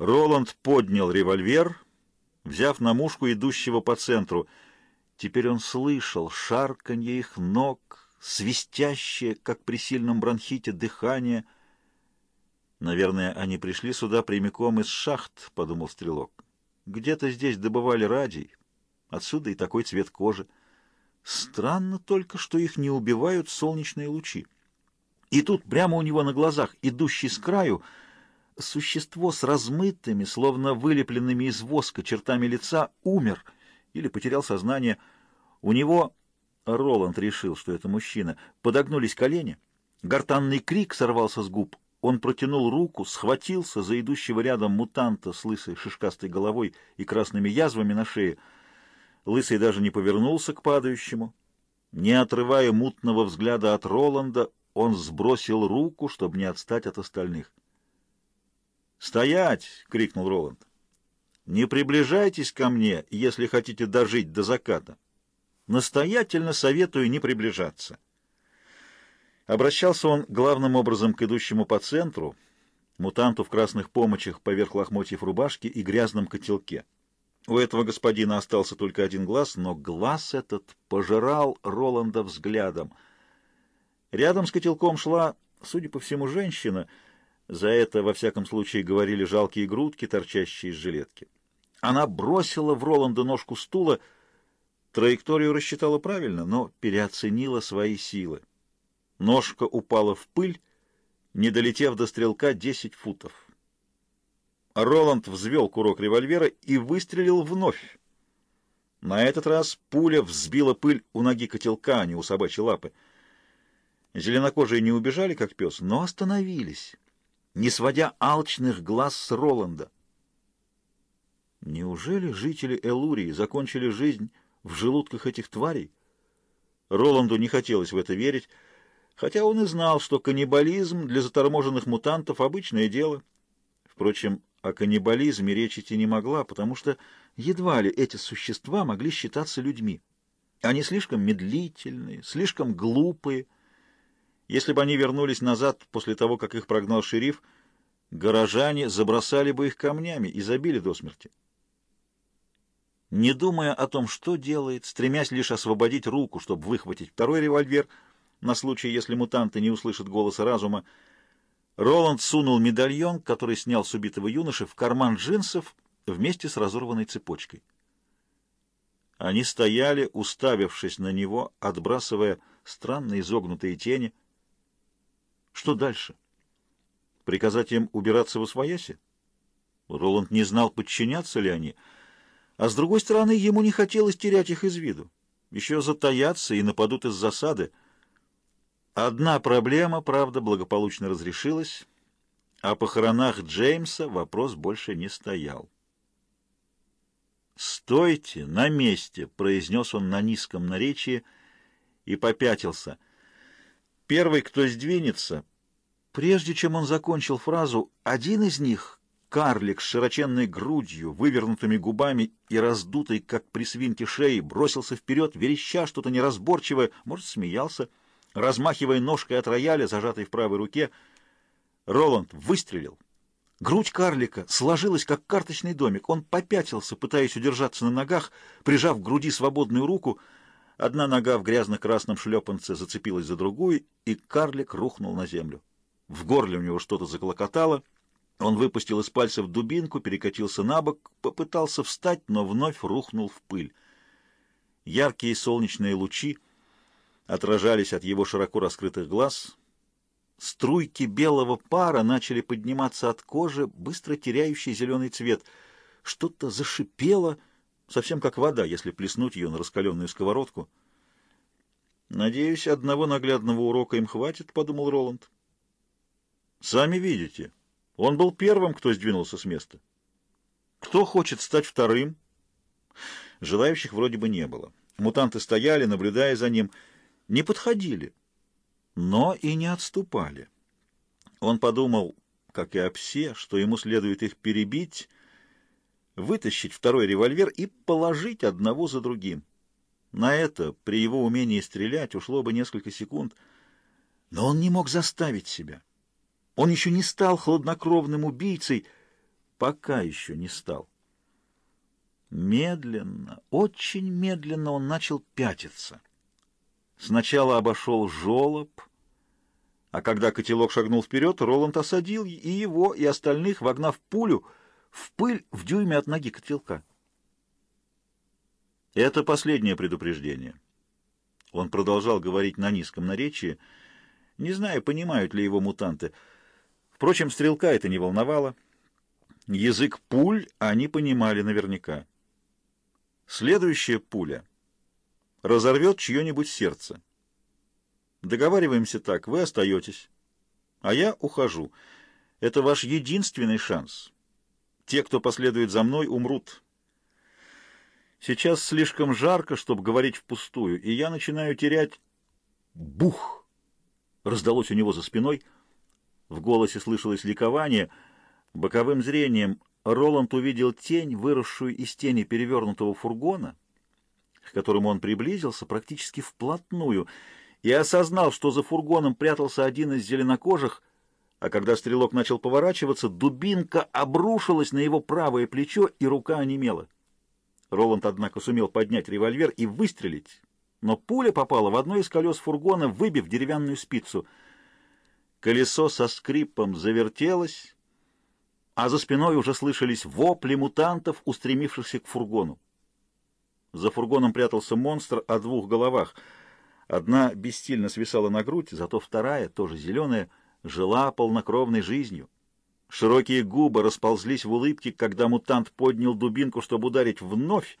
Роланд поднял револьвер, взяв на мушку идущего по центру. Теперь он слышал шарканье их ног, свистящее, как при сильном бронхите, дыхание. «Наверное, они пришли сюда прямиком из шахт», — подумал стрелок. «Где-то здесь добывали радий. Отсюда и такой цвет кожи. Странно только, что их не убивают солнечные лучи. И тут, прямо у него на глазах, идущий с краю, существо с размытыми, словно вылепленными из воска чертами лица, умер или потерял сознание. У него, Роланд решил, что это мужчина, подогнулись колени, гортанный крик сорвался с губ, он протянул руку, схватился за идущего рядом мутанта с лысой шишкастой головой и красными язвами на шее. Лысый даже не повернулся к падающему. Не отрывая мутного взгляда от Роланда, он сбросил руку, чтобы не отстать от остальных. «Стоять!» — крикнул Роланд. «Не приближайтесь ко мне, если хотите дожить до заката. Настоятельно советую не приближаться». Обращался он главным образом к идущему по центру, мутанту в красных помочах поверх лохмотьев рубашки и грязном котелке. У этого господина остался только один глаз, но глаз этот пожирал Роланда взглядом. Рядом с котелком шла, судя по всему, женщина — за это, во всяком случае, говорили жалкие грудки, торчащие из жилетки. Она бросила в Роланда ножку стула, траекторию рассчитала правильно, но переоценила свои силы. Ножка упала в пыль, не долетев до стрелка 10 футов. Роланд взвел курок револьвера и выстрелил вновь. На этот раз пуля взбила пыль у ноги котелка, а не у собачьей лапы. Зеленокожие не убежали, как пес, но остановились не сводя алчных глаз с Роланда. Неужели жители Элурии закончили жизнь в желудках этих тварей? Роланду не хотелось в это верить, хотя он и знал, что каннибализм для заторможенных мутантов — обычное дело. Впрочем, о каннибализме речь идти не могла, потому что едва ли эти существа могли считаться людьми. Они слишком медлительные, слишком глупые, если бы они вернулись назад после того, как их прогнал шериф, горожане забросали бы их камнями и забили до смерти. Не думая о том, что делает, стремясь лишь освободить руку, чтобы выхватить второй револьвер, на случай, если мутанты не услышат голоса разума, Роланд сунул медальон, который снял с убитого юноши, в карман джинсов вместе с разорванной цепочкой. Они стояли, уставившись на него, отбрасывая странные изогнутые тени — что дальше? Приказать им убираться в освояси? Роланд не знал, подчиняться ли они, а с другой стороны, ему не хотелось терять их из виду. Еще затаятся и нападут из засады. Одна проблема, правда, благополучно разрешилась. О похоронах Джеймса вопрос больше не стоял. «Стойте на месте!» — произнес он на низком наречии и попятился — Первый, кто сдвинется, прежде чем он закончил фразу, один из них, карлик с широченной грудью, вывернутыми губами и раздутой, как при свинке шеи, бросился вперед, вереща что-то неразборчивое, может, смеялся, размахивая ножкой от рояля, зажатой в правой руке. Роланд выстрелил. Грудь карлика сложилась, как карточный домик. Он попятился, пытаясь удержаться на ногах, прижав к груди свободную руку — Одна нога в грязно-красном шлепанце зацепилась за другую, и карлик рухнул на землю. В горле у него что-то заклокотало. Он выпустил из пальцев дубинку, перекатился на бок, попытался встать, но вновь рухнул в пыль. Яркие солнечные лучи отражались от его широко раскрытых глаз. Струйки белого пара начали подниматься от кожи, быстро теряющий зеленый цвет. Что-то зашипело — совсем как вода, если плеснуть ее на раскаленную сковородку. «Надеюсь, одного наглядного урока им хватит», — подумал Роланд. «Сами видите, он был первым, кто сдвинулся с места. Кто хочет стать вторым?» Желающих вроде бы не было. Мутанты стояли, наблюдая за ним, не подходили, но и не отступали. Он подумал, как и о псе, что ему следует их перебить, вытащить второй револьвер и положить одного за другим. На это, при его умении стрелять, ушло бы несколько секунд, но он не мог заставить себя. Он еще не стал хладнокровным убийцей, пока еще не стал. Медленно, очень медленно он начал пятиться. Сначала обошел жолоб, а когда котелок шагнул вперед, Роланд осадил и его, и остальных, вогнав пулю в пыль в дюйме от ноги котелка. Это последнее предупреждение. Он продолжал говорить на низком наречии, не знаю, понимают ли его мутанты. Впрочем, стрелка это не волновало. Язык пуль они понимали наверняка. Следующая пуля разорвет чье-нибудь сердце. Договариваемся так, вы остаетесь, а я ухожу. Это ваш единственный шанс. Те, кто последует за мной, умрут. Сейчас слишком жарко, чтобы говорить впустую, и я начинаю терять... Бух! Раздалось у него за спиной. В голосе слышалось ликование. Боковым зрением Роланд увидел тень, выросшую из тени перевернутого фургона, к которому он приблизился практически вплотную, и осознал, что за фургоном прятался один из зеленокожих, а когда стрелок начал поворачиваться, дубинка обрушилась на его правое плечо, и рука онемела. Роланд, однако, сумел поднять револьвер и выстрелить, но пуля попала в одно из колес фургона, выбив деревянную спицу. Колесо со скрипом завертелось, а за спиной уже слышались вопли мутантов, устремившихся к фургону. За фургоном прятался монстр о двух головах. Одна бессильно свисала на грудь, зато вторая, тоже зеленая, жила полнокровной жизнью. Широкие губы расползлись в улыбке, когда мутант поднял дубинку, чтобы ударить вновь.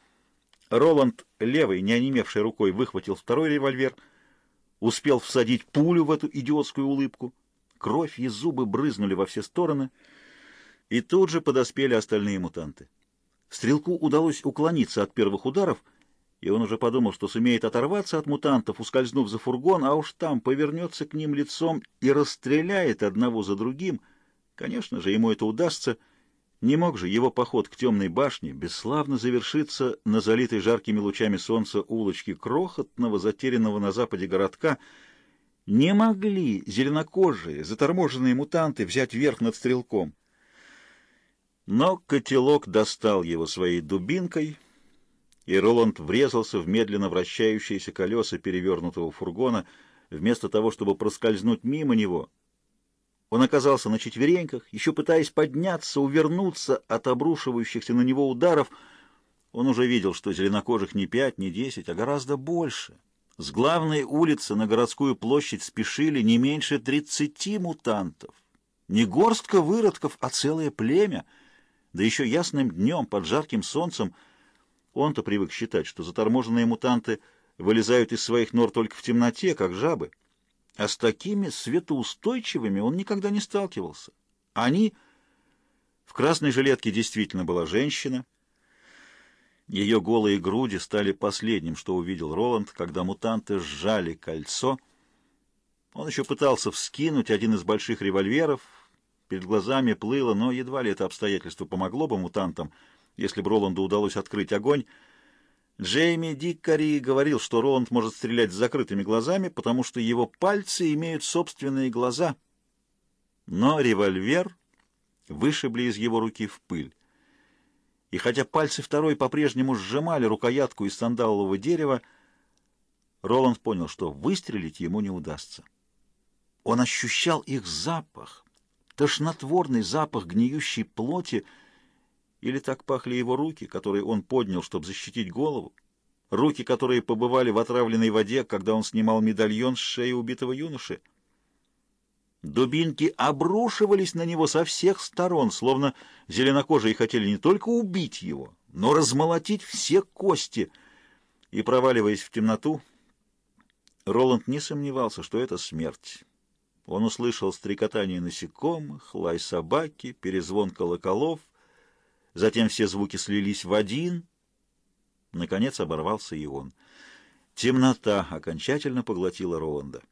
Роланд левой, не онемевшей рукой, выхватил второй револьвер, успел всадить пулю в эту идиотскую улыбку. Кровь и зубы брызнули во все стороны, и тут же подоспели остальные мутанты. Стрелку удалось уклониться от первых ударов, и он уже подумал, что сумеет оторваться от мутантов, ускользнув за фургон, а уж там повернется к ним лицом и расстреляет одного за другим — Конечно же, ему это удастся. Не мог же его поход к темной башне бесславно завершиться на залитой жаркими лучами солнца улочке крохотного, затерянного на западе городка. Не могли зеленокожие, заторможенные мутанты взять верх над стрелком. Но котелок достал его своей дубинкой, и Роланд врезался в медленно вращающиеся колеса перевернутого фургона, вместо того, чтобы проскользнуть мимо него — он оказался на четвереньках, еще пытаясь подняться, увернуться от обрушивающихся на него ударов. Он уже видел, что зеленокожих не пять, не десять, а гораздо больше. С главной улицы на городскую площадь спешили не меньше тридцати мутантов. Не горстка выродков, а целое племя. Да еще ясным днем, под жарким солнцем. Он-то привык считать, что заторможенные мутанты вылезают из своих нор только в темноте, как жабы а с такими светоустойчивыми он никогда не сталкивался. Они... В красной жилетке действительно была женщина. Ее голые груди стали последним, что увидел Роланд, когда мутанты сжали кольцо. Он еще пытался вскинуть один из больших револьверов. Перед глазами плыло, но едва ли это обстоятельство помогло бы мутантам, если бы Роланду удалось открыть огонь. Джейми Диккари говорил, что Роланд может стрелять с закрытыми глазами, потому что его пальцы имеют собственные глаза. Но револьвер вышибли из его руки в пыль. И хотя пальцы второй по-прежнему сжимали рукоятку из сандалового дерева, Роланд понял, что выстрелить ему не удастся. Он ощущал их запах, тошнотворный запах гниющей плоти, или так пахли его руки, которые он поднял, чтобы защитить голову? Руки, которые побывали в отравленной воде, когда он снимал медальон с шеи убитого юноши? Дубинки обрушивались на него со всех сторон, словно зеленокожие хотели не только убить его, но размолотить все кости. И, проваливаясь в темноту, Роланд не сомневался, что это смерть. Он услышал стрекотание насекомых, лай собаки, перезвон колоколов, Затем все звуки слились в один. Наконец оборвался и он. Темнота окончательно поглотила Роланда.